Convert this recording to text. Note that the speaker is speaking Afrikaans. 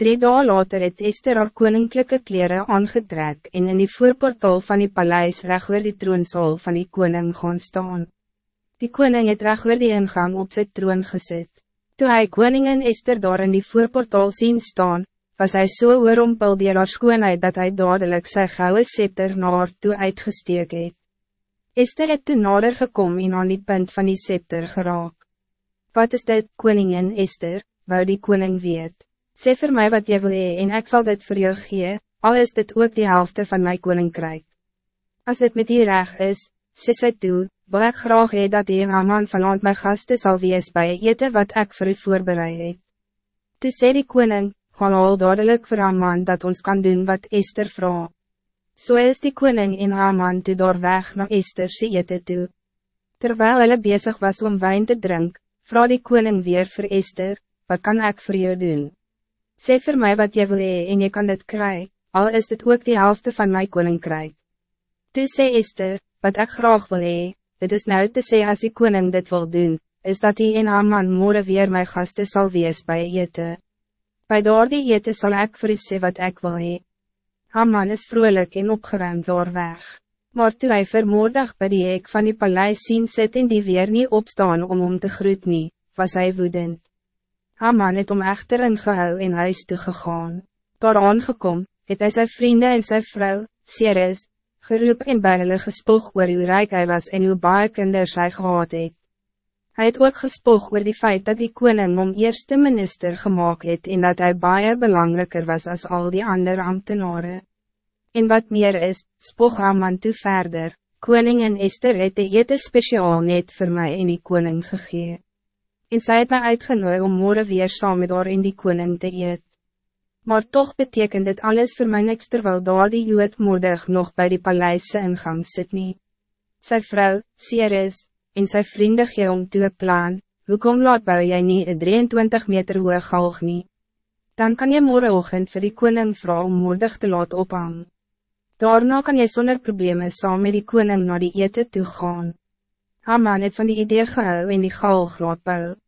Drie dagen later het Esther haar koninklijke kleren aangetrek en in die voorportaal van die paleis recht oor die troonsaal van die koning gaan staan. Die koning het recht oor die ingang op zijn troon gezet. Toen hij koningin Esther daar in die voorportaal zien staan, was hij zo so oorompel dier haar skoonheid dat hij dadelijk sy gouden scepter naar haar toe uitgesteek het. Esther het toen nader gekom en aan die punt van die scepter geraak. Wat is dit, koningin Esther, wou die koning weet? Sê voor mij wat je wil hee, en ik zal dit voor jou gee, al is dit ook die helft van mijn koninkrijk. Als het met die reg is, sê sy toe, wil ek graag hee dat die man vanavond mijn gasten zal wees bij eten wat ik voor u voorbereid het. Toe sê die koning, gaan al dadelijk voor man dat ons kan doen wat Esther vraag. Zo so is die koning in Haman toe door weg naar Esther sy eten toe. Terwijl hulle bezig was om wijn te drinken, vraag die koning weer voor Esther, wat kan ik voor jou doen? Sê voor mij wat je wil hee en je kan dit krijgen, al is dit ook die helft van mijn koninkrijk. Toe sê Esther, wat ik graag wil hee, dit is nou te sê als die koning dit wil doen, is dat hij in Haman morgen weer mijn gasten zal wees bij eten. Bij door die eten zal ik voor u sê wat ik wil hee. Haman is vrolijk en opgeruimd door weg. Maar toe hy vermoordig by die hek van die paleis sien sit en die weer niet opstaan om om te groet nie, was hij woedend. Haman het om echter ingehou en huis toegegaan. Daar aangekom, het hy sy vrienden en sy vrou, Ceres, geroep en by hulle gespoog oor hoe rijk hy was en hoe baie kinders hy gehad het. Hy het ook gespoog oor die feit dat die koning om eerste minister gemaakt het en dat hij baie belangrijker was als al die andere ambtenaren. En wat meer is, spoog Haman toe verder, koning en Esther het die ete speciaal net voor mij in die koning gegeven en sy het my uitgenooi om morgen weer saam met haar in die koning te eet. Maar toch betekent dit alles voor my niks terwijl daar die jood moedig nog bij die paleise ingang sit nie. Sy vrou, Ceres, en sy vrienden gee om toe plan, hoekom laat bou jy nie een 23 meter hoog galg nie? Dan kan je morgenochtend voor die koning vrouw om moedig te laat ophang. Daarna kan jy zonder problemen saam met die koning naar die eten toe gaan. Haman het van die idee gehou en die galg laat bou.